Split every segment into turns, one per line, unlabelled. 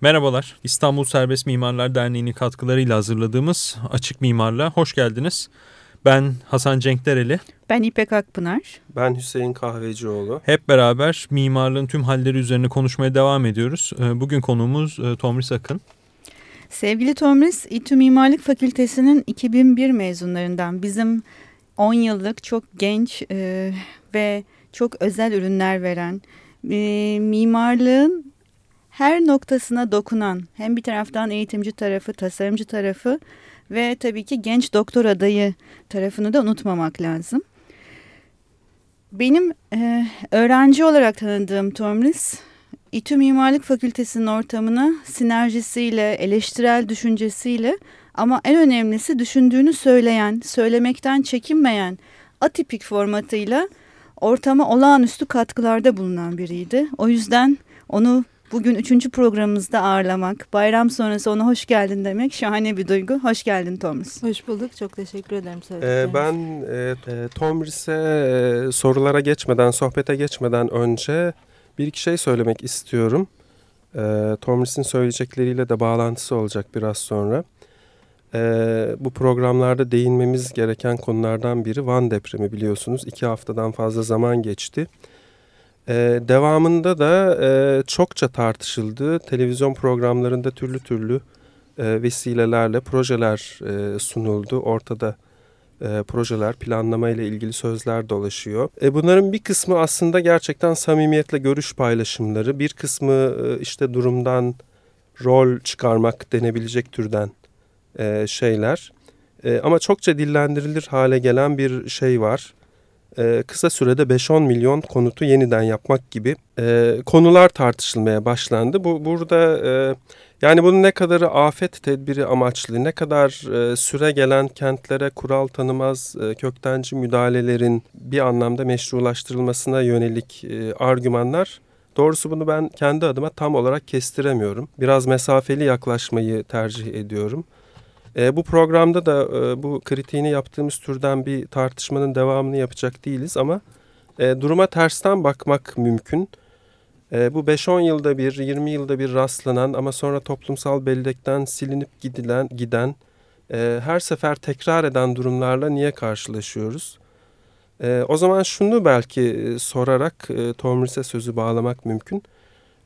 Merhabalar, İstanbul Serbest Mimarlar Derneği'nin katkılarıyla hazırladığımız Açık Mimar'la hoş geldiniz. Ben Hasan Cenkdereli.
Ben İpek Akpınar.
Ben Hüseyin Kahvecioğlu.
Hep beraber mimarlığın tüm halleri üzerine konuşmaya devam ediyoruz. Ee, bugün konuğumuz e, Tomris Akın.
Sevgili Tomris, İTÜ Mimarlık Fakültesi'nin 2001 mezunlarından bizim 10 yıllık çok genç e, ve çok özel ürünler veren, e, mimarlığın her noktasına dokunan hem bir taraftan eğitimci tarafı, tasarımcı tarafı ve tabii ki genç doktor adayı tarafını da unutmamak lazım. Benim e, öğrenci olarak tanıdığım Tomris, İTÜ Mimarlık Fakültesi'nin ortamına sinerjisiyle, eleştirel düşüncesiyle ama en önemlisi düşündüğünü söyleyen, söylemekten çekinmeyen atipik formatıyla ortama olağanüstü katkılarda bulunan biriydi. O yüzden onu bugün üçüncü programımızda ağırlamak, bayram sonrası ona hoş geldin demek şahane bir duygu. Hoş geldin Thomas.
Hoş bulduk. Çok teşekkür ederim.
Ee, ben e, e Tomris'e e, sorulara geçmeden, sohbete geçmeden önce bir iki şey söylemek istiyorum. E, Tomris'in söyleyecekleriyle de bağlantısı olacak biraz sonra. E, bu programlarda değinmemiz gereken konulardan biri Van depremi biliyorsunuz. İki haftadan fazla zaman geçti. Ee, devamında da e, çokça tartışıldı. Televizyon programlarında türlü türlü e, vesilelerle projeler e, sunuldu. Ortada e, projeler, planlama ile ilgili sözler dolaşıyor. E, bunların bir kısmı aslında gerçekten samimiyetle görüş paylaşımları. Bir kısmı e, işte durumdan rol çıkarmak denebilecek türden e, şeyler. E, ama çokça dillendirilir hale gelen bir şey var e, kısa sürede 5-10 milyon konutu yeniden yapmak gibi e, konular tartışılmaya başlandı. Bu burada e, yani bunun ne kadarı afet tedbiri amaçlı, ne kadar e, süre gelen kentlere kural tanımaz e, köktenci müdahalelerin bir anlamda meşrulaştırılmasına yönelik e, argümanlar Doğrusu bunu ben kendi adıma tam olarak kestiremiyorum. Biraz mesafeli yaklaşmayı tercih ediyorum. E, bu programda da e, bu kritiğini yaptığımız türden bir tartışmanın devamını yapacak değiliz ama e, duruma tersten bakmak mümkün. E, bu 5-10 yılda bir, 20 yılda bir rastlanan ama sonra toplumsal bellekten silinip gidilen, giden, e, her sefer tekrar eden durumlarla niye karşılaşıyoruz? E, o zaman şunu belki e, sorarak e, Tomris'e sözü bağlamak mümkün.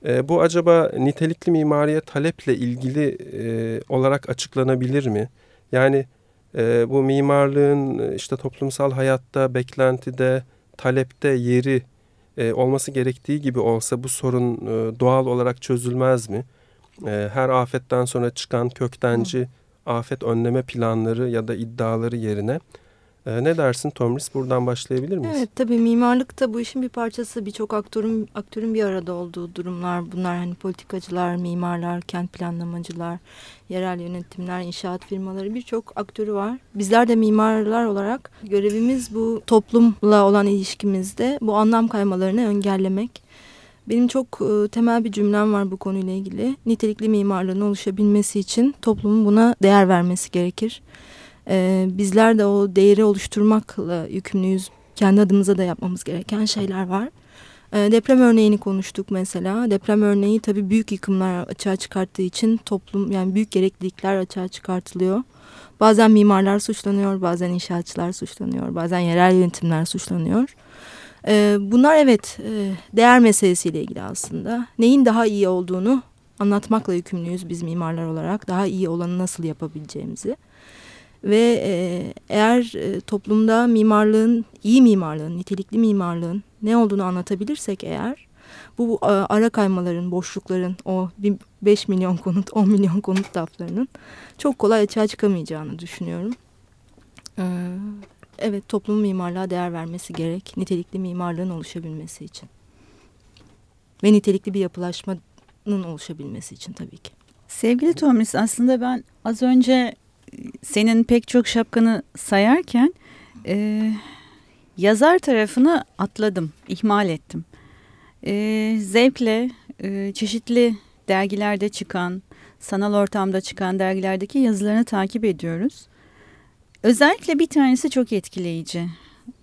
E, bu acaba nitelikli mimariye taleple ilgili e, olarak açıklanabilir mi? Yani e, bu mimarlığın işte toplumsal hayatta, beklentide, talepte yeri e, olması gerektiği gibi olsa bu sorun e, doğal olarak çözülmez mi? E, her afetten sonra çıkan köktenci Hı. afet önleme planları ya da iddiaları yerine ee, ne dersin Tomris? Buradan başlayabilir miyiz?
Evet tabii mimarlık da bu işin bir parçası. Birçok aktörün, aktörün bir arada olduğu durumlar. Bunlar hani politikacılar, mimarlar, kent planlamacılar, yerel yönetimler, inşaat firmaları birçok aktörü var. Bizler de mimarlar olarak görevimiz bu toplumla olan ilişkimizde bu anlam kaymalarını engellemek. Benim çok e, temel bir cümlem var bu konuyla ilgili. Nitelikli mimarlığın oluşabilmesi için toplumun buna değer vermesi gerekir. E, bizler de o değeri oluşturmakla yükümlüyüz. Kendi adımıza da yapmamız gereken şeyler var. E, deprem örneğini konuştuk mesela. Deprem örneği tabii büyük yıkımlar açığa çıkarttığı için toplum yani büyük gereklilikler açığa çıkartılıyor. Bazen mimarlar suçlanıyor, bazen inşaatçılar suçlanıyor, bazen yerel yönetimler suçlanıyor. E, bunlar evet e, değer meselesiyle ilgili aslında. Neyin daha iyi olduğunu anlatmakla yükümlüyüz biz mimarlar olarak. Daha iyi olanı nasıl yapabileceğimizi. Ve e, eğer e, toplumda mimarlığın, iyi mimarlığın, nitelikli mimarlığın ne olduğunu anlatabilirsek eğer bu e, ara kaymaların, boşlukların, o 5 milyon konut, 10 milyon konut daflarının çok kolay açığa çıkamayacağını düşünüyorum. Evet toplum mimarlığa değer vermesi gerek, nitelikli mimarlığın oluşabilmesi için. Ve nitelikli bir yapılaşmanın oluşabilmesi için tabii ki.
Sevgili Tomis aslında ben az önce senin pek çok şapkanı sayarken e, yazar tarafını atladım, ihmal ettim. E, zevkle e, çeşitli dergilerde çıkan, sanal ortamda çıkan dergilerdeki yazılarını takip ediyoruz. Özellikle bir tanesi çok etkileyici.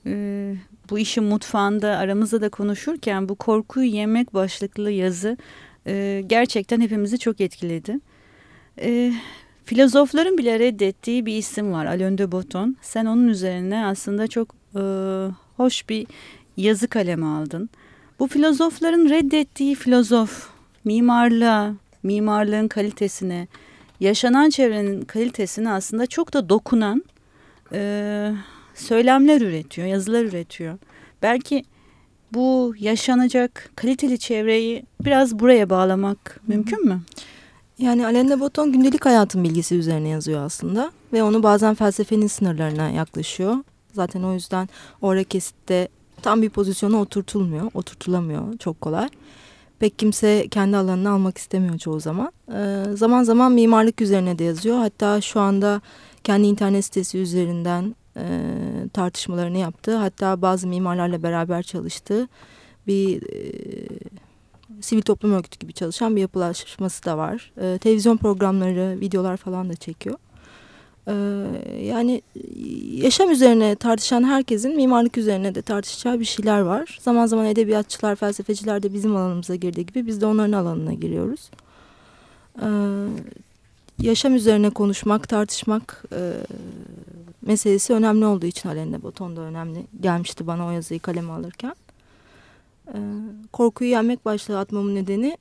E, bu işin mutfağında aramızda da konuşurken bu korkuyu yemek başlıklı yazı e, gerçekten hepimizi çok etkiledi. E, filozofların bile reddettiği bir isim var Alain de Botton. Sen onun üzerine aslında çok e, hoş bir yazı kalemi aldın. Bu filozofların reddettiği filozof mimarlığa, mimarlığın kalitesine, yaşanan çevrenin kalitesine aslında çok da dokunan e, söylemler üretiyor, yazılar üretiyor. Belki bu yaşanacak kaliteli çevreyi biraz buraya bağlamak mümkün mü?
Yani Alain de Botton gündelik hayatın bilgisi üzerine yazıyor aslında ve onu bazen felsefenin sınırlarına yaklaşıyor. Zaten o yüzden orada kesitte tam bir pozisyona oturtulmuyor, oturtulamıyor çok kolay. Pek kimse kendi alanını almak istemiyor çoğu zaman. Ee, zaman zaman mimarlık üzerine de yazıyor. Hatta şu anda kendi internet sitesi üzerinden e, tartışmalarını yaptı. Hatta bazı mimarlarla beraber çalıştığı bir e, sivil toplum örgütü gibi çalışan bir yapılaşması da var. E, televizyon programları, videolar falan da çekiyor. E, yani yaşam üzerine tartışan herkesin mimarlık üzerine de tartışacağı bir şeyler var. Zaman zaman edebiyatçılar, felsefeciler de bizim alanımıza girdiği gibi biz de onların alanına giriyoruz. E, yaşam üzerine konuşmak, tartışmak e, meselesi önemli olduğu için Alain de Botton da önemli gelmişti bana o yazıyı kaleme alırken. Korkuyu yenmek başlığı atmamın nedeni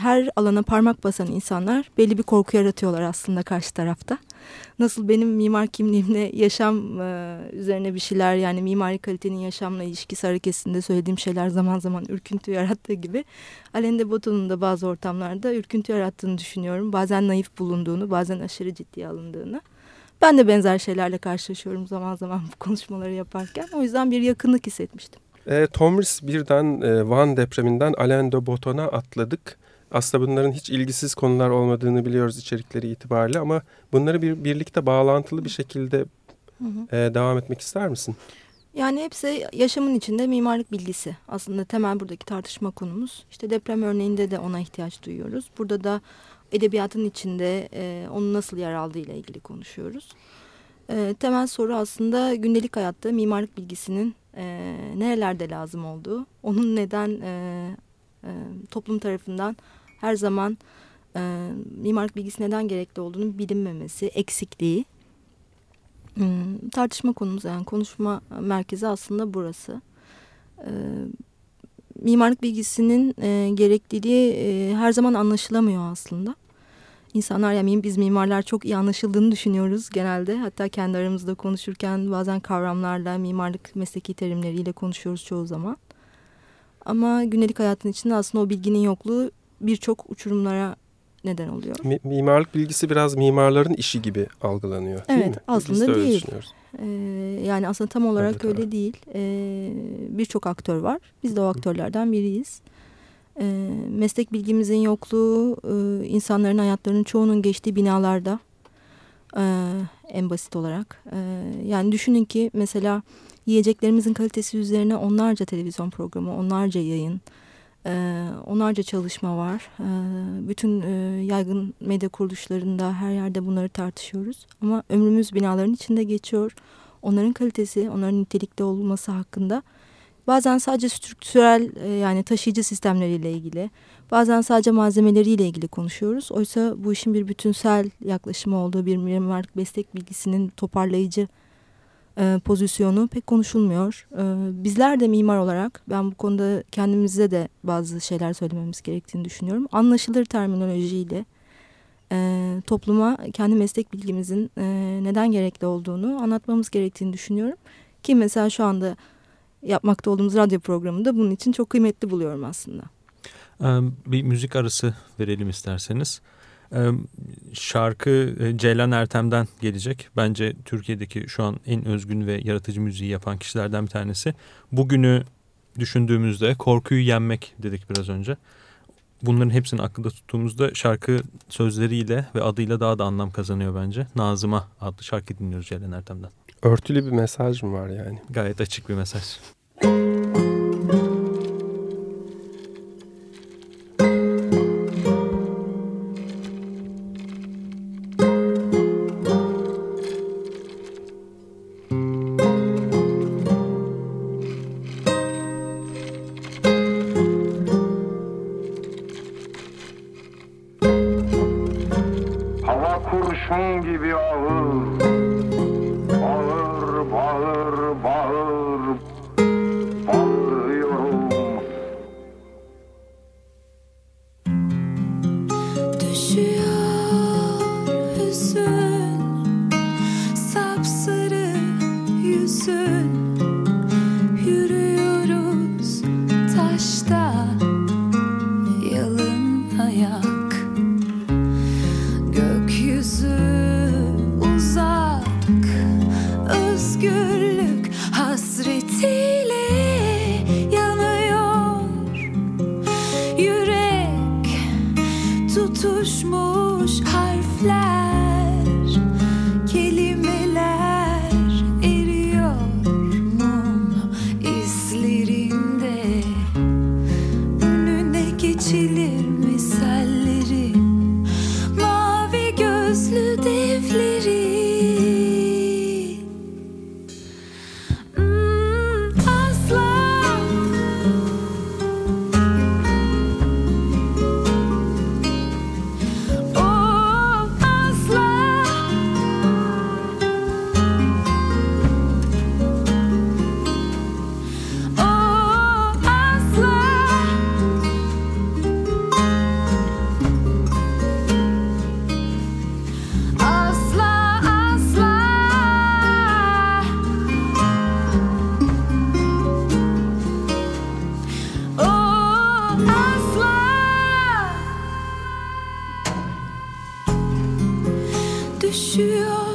her alana parmak basan insanlar belli bir korku yaratıyorlar aslında karşı tarafta. Nasıl benim mimar kimliğimle yaşam üzerine bir şeyler yani mimari kalitenin yaşamla ilişkisi hareketinde söylediğim şeyler zaman zaman ürküntü yarattığı gibi Alain de Botton'un da bazı ortamlarda ürküntü yarattığını düşünüyorum. Bazen naif bulunduğunu bazen aşırı ciddiye alındığını. Ben de benzer şeylerle karşılaşıyorum zaman zaman bu konuşmaları yaparken. O yüzden bir yakınlık hissetmiştim.
E, Tomris birden e, Van depreminden Alain de Botton'a atladık. Aslında bunların hiç ilgisiz konular olmadığını biliyoruz içerikleri itibariyle ama bunları bir birlikte bağlantılı bir şekilde hı hı. E, devam etmek ister misin?
Yani hepsi yaşamın içinde mimarlık bilgisi. Aslında temel buradaki tartışma konumuz. İşte deprem örneğinde de ona ihtiyaç duyuyoruz. Burada da edebiyatın içinde e, onun nasıl yer aldığı ile ilgili konuşuyoruz. E, temel soru aslında gündelik hayatta mimarlık bilgisinin e, nerelerde lazım olduğu, onun neden e, e, toplum tarafından her zaman e, mimarlık bilgisi neden gerekli olduğunu bilinmemesi, eksikliği. Hmm, tartışma konumuz yani konuşma merkezi aslında burası. E, mimarlık bilgisinin e, gerekliliği e, her zaman anlaşılamıyor aslında insanlar yani biz mimarlar çok iyi anlaşıldığını düşünüyoruz genelde. Hatta kendi aramızda konuşurken bazen kavramlarla, mimarlık mesleki terimleriyle konuşuyoruz çoğu zaman. Ama gündelik hayatın içinde aslında o bilginin yokluğu birçok uçurumlara neden oluyor.
Mi mimarlık bilgisi biraz mimarların işi gibi algılanıyor değil
evet,
mi?
aslında de değil. Ee, yani aslında tam olarak evet, öyle evet. değil. Ee, Birçok aktör var. Biz de o aktörlerden biriyiz. E, meslek bilgimizin yokluğu e, insanların hayatlarının çoğunun geçtiği binalarda e, en basit olarak. E, yani düşünün ki mesela yiyeceklerimizin kalitesi üzerine onlarca televizyon programı, onlarca yayın, e, onlarca çalışma var. E, bütün e, yaygın medya kuruluşlarında her yerde bunları tartışıyoruz. Ama ömrümüz binaların içinde geçiyor. Onların kalitesi, onların nitelikli olması hakkında Bazen sadece strüktürel e, yani taşıyıcı sistemleriyle ilgili, bazen sadece malzemeleriyle ilgili konuşuyoruz. Oysa bu işin bir bütünsel yaklaşımı olduğu bir mimarlık meslek bilgisinin toparlayıcı e, pozisyonu pek konuşulmuyor. E, bizler de mimar olarak ben bu konuda kendimize de bazı şeyler söylememiz gerektiğini düşünüyorum. Anlaşılır terminolojiyle topluma kendi meslek bilgimizin neden gerekli olduğunu anlatmamız gerektiğini düşünüyorum. Ki mesela şu anda yapmakta olduğumuz radyo programında bunun için çok kıymetli buluyorum aslında.
Bir müzik arası verelim isterseniz. Şarkı e, Ceylan Ertem'den gelecek. Bence Türkiye'deki şu an en özgün ve yaratıcı müziği yapan kişilerden bir tanesi. Bugünü düşündüğümüzde korkuyu yenmek dedik biraz önce. Bunların hepsini aklında tuttuğumuzda şarkı sözleriyle ve adıyla daha da anlam kazanıyor bence. Nazıma adlı şarkı dinliyoruz Ceylan Ertem'den.
Örtülü bir mesaj mı var yani?
Gayet açık bir mesaj.
需要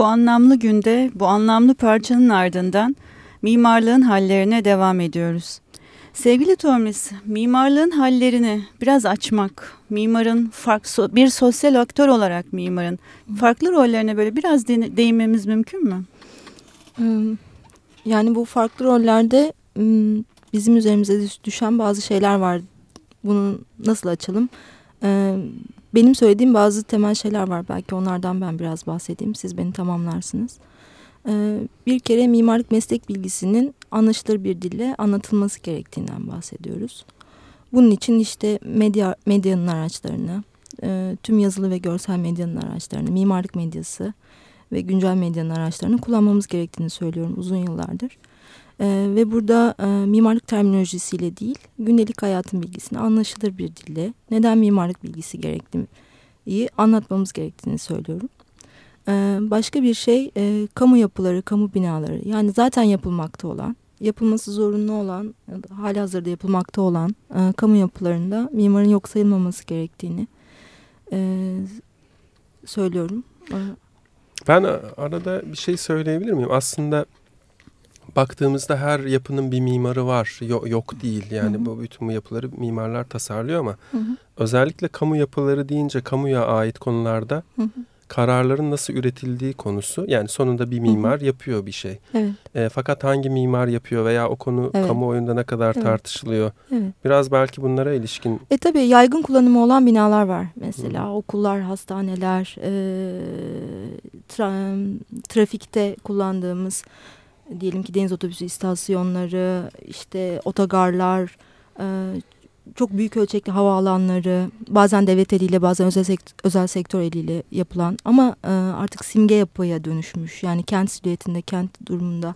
Bu anlamlı günde bu anlamlı parçanın ardından mimarlığın hallerine devam ediyoruz. Sevgili Tormis, mimarlığın hallerini biraz açmak, mimarın fark, so- bir sosyal aktör olarak mimarın farklı rollerine böyle biraz de- değinmemiz mümkün mü?
Yani bu farklı rollerde bizim üzerimize düş- düşen bazı şeyler var. Bunu nasıl açalım? Benim söylediğim bazı temel şeyler var. Belki onlardan ben biraz bahsedeyim. Siz beni tamamlarsınız. Ee, Bir kere mimarlık meslek bilgisinin anlaşılır bir dille anlatılması gerektiğinden bahsediyoruz. Bunun için işte medya medyanın araçlarını, e, tüm yazılı ve görsel medyanın araçlarını, mimarlık medyası, ve güncel medyanın araçlarını kullanmamız gerektiğini söylüyorum uzun yıllardır. Ee, ve burada e, mimarlık terminolojisiyle değil, gündelik hayatın bilgisini anlaşılır bir dille neden mimarlık bilgisi gerektiği anlatmamız gerektiğini söylüyorum. Ee, başka bir şey e, kamu yapıları, kamu binaları yani zaten yapılmakta olan, yapılması zorunlu olan, hali hazırda yapılmakta olan e, kamu yapılarında mimarın yok sayılmaması gerektiğini e, söylüyorum.
Ben arada bir şey söyleyebilir miyim? Aslında baktığımızda her yapının bir mimarı var. Yo- yok değil. Yani
Hı hı.
bu bütün bu yapıları mimarlar tasarlıyor ama
Hı hı.
özellikle kamu yapıları deyince kamuya ait konularda
Hı hı.
kararların nasıl üretildiği konusu yani sonunda bir mimar yapıyor bir şey.
Evet,
E, fakat hangi mimar yapıyor veya o konu
Evet.
kamuoyunda ne kadar
Evet.
tartışılıyor?
evet.
Biraz belki bunlara ilişkin
E tabii yaygın kullanımı olan binalar var. Mesela okullar, hastaneler, e, tra- trafikte kullandığımız diyelim ki deniz otobüsü istasyonları, işte otogarlar, e, çok büyük ölçekli havaalanları, bazen devlet eliyle bazen özel, sekt- özel sektör eliyle yapılan ama e, artık simge yapıya dönüşmüş. Yani kent silüetinde, kent durumunda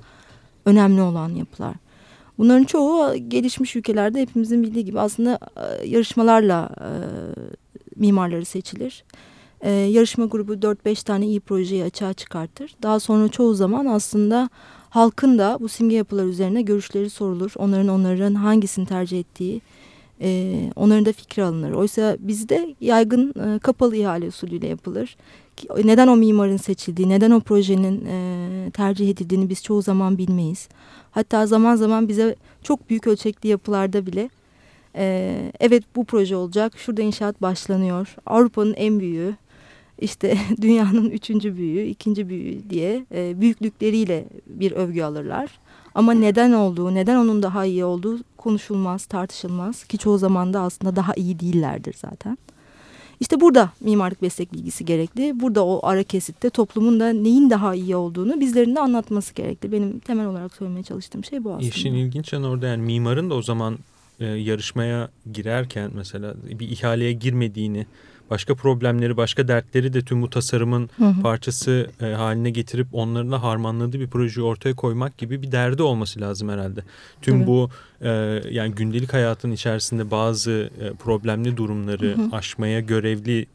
önemli olan yapılar. Bunların çoğu gelişmiş ülkelerde hepimizin bildiği gibi aslında e, yarışmalarla e, mimarları seçilir. E, yarışma grubu 4-5 tane iyi projeyi açığa çıkartır. Daha sonra çoğu zaman aslında halkın da bu simge yapılar üzerine görüşleri sorulur. Onların onların hangisini tercih ettiği, e, onların da fikri alınır. Oysa bizde yaygın e, kapalı ihale usulüyle yapılır. Neden o mimarın seçildiği, neden o projenin e, tercih edildiğini biz çoğu zaman bilmeyiz. Hatta zaman zaman bize çok büyük ölçekli yapılarda bile e, evet bu proje olacak, şurada inşaat başlanıyor, Avrupa'nın en büyüğü, işte dünyanın üçüncü büyüğü, ikinci büyüğü diye e, büyüklükleriyle bir övgü alırlar. Ama neden olduğu, neden onun daha iyi olduğu konuşulmaz, tartışılmaz ki çoğu zaman da aslında daha iyi değillerdir zaten. İşte burada mimarlık meslek bilgisi gerekli. Burada o ara kesitte toplumun da neyin daha iyi olduğunu bizlerin de anlatması gerekli. Benim temel olarak söylemeye çalıştığım şey bu aslında.
İşin ilginç yanı orada yani mimarın da o zaman e, yarışmaya girerken mesela bir ihaleye girmediğini, başka problemleri, başka dertleri de tüm bu tasarımın
Hı hı.
parçası e, haline getirip onlarla harmanladığı bir projeyi ortaya koymak gibi bir derdi olması lazım herhalde. Tüm
Evet.
bu e, yani gündelik hayatın içerisinde bazı e, problemli durumları
Hı hı.
aşmaya görevli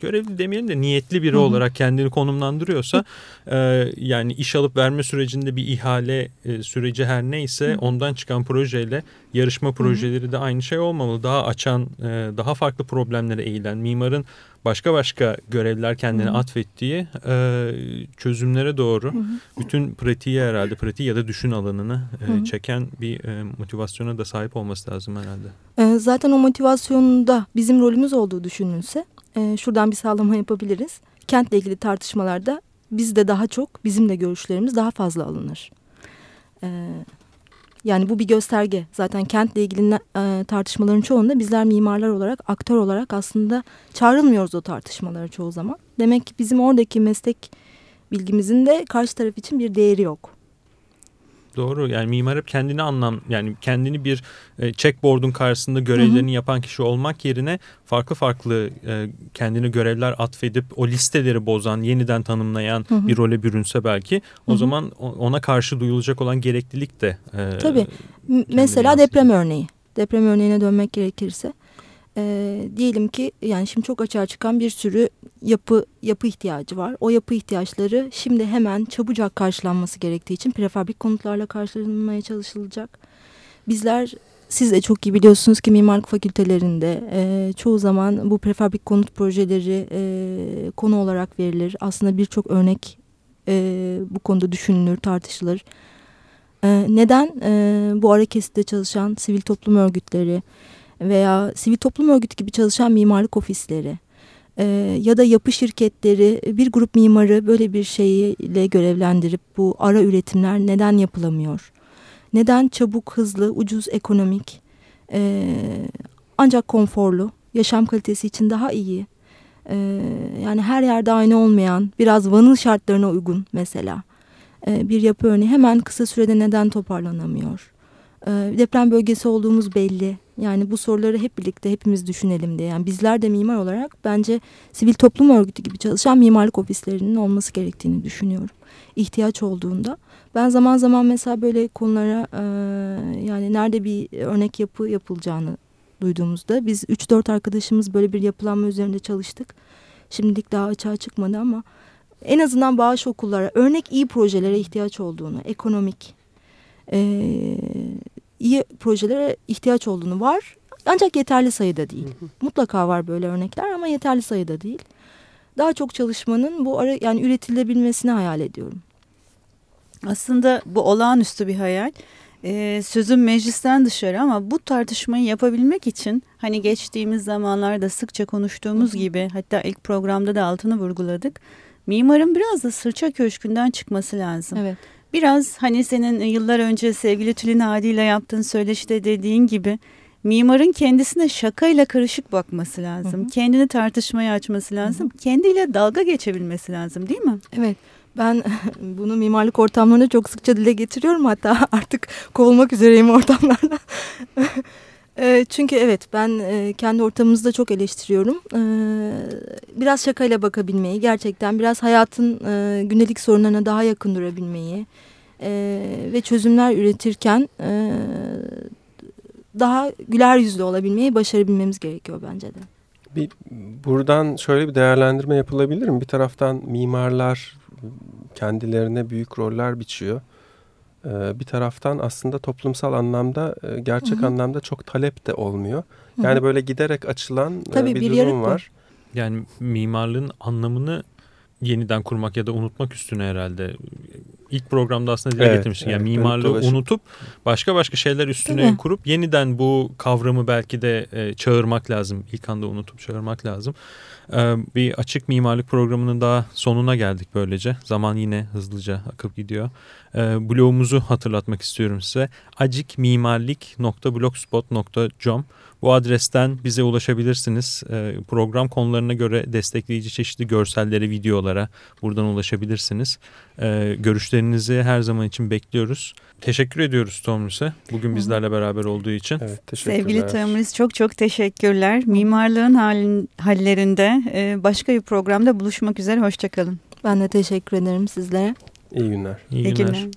görevli demeyelim de niyetli biri
Hı hı.
olarak kendini konumlandırıyorsa e, yani iş alıp verme sürecinde bir ihale e, süreci her neyse
Hı.
ondan çıkan projeyle yarışma projeleri de aynı şey olmamalı. Daha açan, e, daha farklı problemlere eğilen mimarın başka başka görevler kendine
Hı hı.
atfettiği e, çözümlere doğru
Hı hı.
bütün pratiği herhalde pratiği ya da düşün alanını e,
Hı hı.
çeken bir e, motivasyona da sahip olması lazım herhalde.
Ee, zaten o motivasyonda bizim rolümüz olduğu düşünülse e, şuradan bir sağlama yapabiliriz. Kentle ilgili tartışmalarda biz de daha çok bizim de görüşlerimiz daha fazla alınır. Ee, yani bu bir gösterge. Zaten kentle ilgili e, tartışmaların çoğunda bizler mimarlar olarak, aktör olarak aslında çağrılmıyoruz o tartışmalara çoğu zaman. Demek ki bizim oradaki meslek bilgimizin de karşı taraf için bir değeri yok.
Doğru yani mimar hep kendini anlam yani kendini bir e, checkboard'un karşısında görevlerini yapan kişi olmak yerine farklı farklı e, kendine görevler atfedip o listeleri bozan yeniden tanımlayan
Hı hı.
bir role bürünse belki o
Hı hı.
zaman ona karşı duyulacak olan gereklilik de e,
Tabii. Mesela
yansıtıyor.
deprem örneği. Deprem örneğine dönmek gerekirse. E, diyelim ki yani şimdi çok açığa çıkan bir sürü yapı yapı ihtiyacı var. O yapı ihtiyaçları şimdi hemen çabucak karşılanması gerektiği için prefabrik konutlarla karşılanmaya çalışılacak. Bizler siz de çok iyi biliyorsunuz ki mimarlık fakültelerinde e, çoğu zaman bu prefabrik konut projeleri e, konu olarak verilir. Aslında birçok örnek e, bu konuda düşünülür, tartışılır. E, neden e, bu ara keside çalışan sivil toplum örgütleri veya sivil toplum örgütü gibi çalışan mimarlık ofisleri e, ya da yapı şirketleri bir grup mimarı böyle bir şeyle görevlendirip bu ara üretimler neden yapılamıyor? Neden çabuk, hızlı, ucuz, ekonomik e, ancak konforlu, yaşam kalitesi için daha iyi e, yani her yerde aynı olmayan biraz Van'ın şartlarına uygun mesela bir yapı örneği hemen kısa sürede neden toparlanamıyor? Deprem bölgesi olduğumuz belli. Yani bu soruları hep birlikte hepimiz düşünelim diye. Yani bizler de mimar olarak bence sivil toplum örgütü gibi çalışan mimarlık ofislerinin olması gerektiğini düşünüyorum. İhtiyaç olduğunda. Ben zaman zaman mesela böyle konulara e, yani nerede bir örnek yapı yapılacağını duyduğumuzda biz 3-4 arkadaşımız böyle bir yapılanma üzerinde çalıştık. Şimdilik daha açığa çıkmadı ama en azından bağış okullara örnek iyi projelere ihtiyaç olduğunu, ekonomik e, iyi projelere ihtiyaç olduğunu var. Ancak yeterli sayıda değil. Mutlaka var böyle örnekler ama yeterli sayıda değil. Daha çok çalışmanın bu ara yani üretilebilmesini hayal ediyorum.
Aslında bu olağanüstü bir hayal. Ee, sözüm meclisten dışarı ama bu tartışmayı yapabilmek için hani geçtiğimiz zamanlarda sıkça konuştuğumuz gibi hatta ilk programda da altını vurguladık. Mimarın biraz da sırça köşkünden çıkması lazım.
Evet.
Biraz hani senin yıllar önce sevgili Tülin Adi ile yaptığın söyleşide dediğin gibi mimarın kendisine şakayla karışık bakması lazım.
Hı hı.
Kendini tartışmaya açması lazım. Kendiyle dalga geçebilmesi lazım değil mi?
Evet. Ben bunu mimarlık ortamlarında çok sıkça dile getiriyorum. Hatta artık kovulmak üzereyim ortamlardan. E, Çünkü evet ben e, kendi ortamımızda çok eleştiriyorum. E, Biraz şakayla bakabilmeyi, gerçekten biraz hayatın e, sorunlarına daha yakın durabilmeyi e, ve çözümler üretirken e, daha güler yüzlü olabilmeyi başarabilmemiz gerekiyor bence de.
Bir, buradan şöyle bir değerlendirme yapılabilir mi? Bir taraftan mimarlar kendilerine büyük roller biçiyor. Ee, bir taraftan aslında toplumsal anlamda e, gerçek
Hı hı.
anlamda çok talep de olmuyor.
Hı hı.
Yani böyle giderek açılan e,
Tabii
bir,
bir
durum
yarık bu.
var.
Yani mimarlığın anlamını yeniden kurmak ya da unutmak üstüne herhalde. İlk programda aslında dile
Evet,
getirmiştin. Yani
evet.
mimarlığı unutup başka başka şeyler üstüne kurup yeniden bu kavramı belki de e, çağırmak lazım. İlk anda unutup çağırmak lazım. E, bir açık mimarlık programının daha sonuna geldik böylece. Zaman yine hızlıca akıp gidiyor. E, blogumuzu hatırlatmak istiyorum size. acikmimarlik.blogspot.com bu adresten bize ulaşabilirsiniz. E, program konularına göre destekleyici çeşitli görsellere, videolara buradan ulaşabilirsiniz. E, görüşlerinizi her zaman için bekliyoruz. Teşekkür ediyoruz Tomris'e bugün bizlerle beraber olduğu için.
Evet, teşekkürler.
Sevgili Tomris çok çok teşekkürler. Mimarlığın halin, hallerinde e, başka bir programda buluşmak üzere. Hoşçakalın.
Ben de teşekkür ederim sizlere.
İyi günler.
İyi
İyi
günler.
günler.